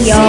You.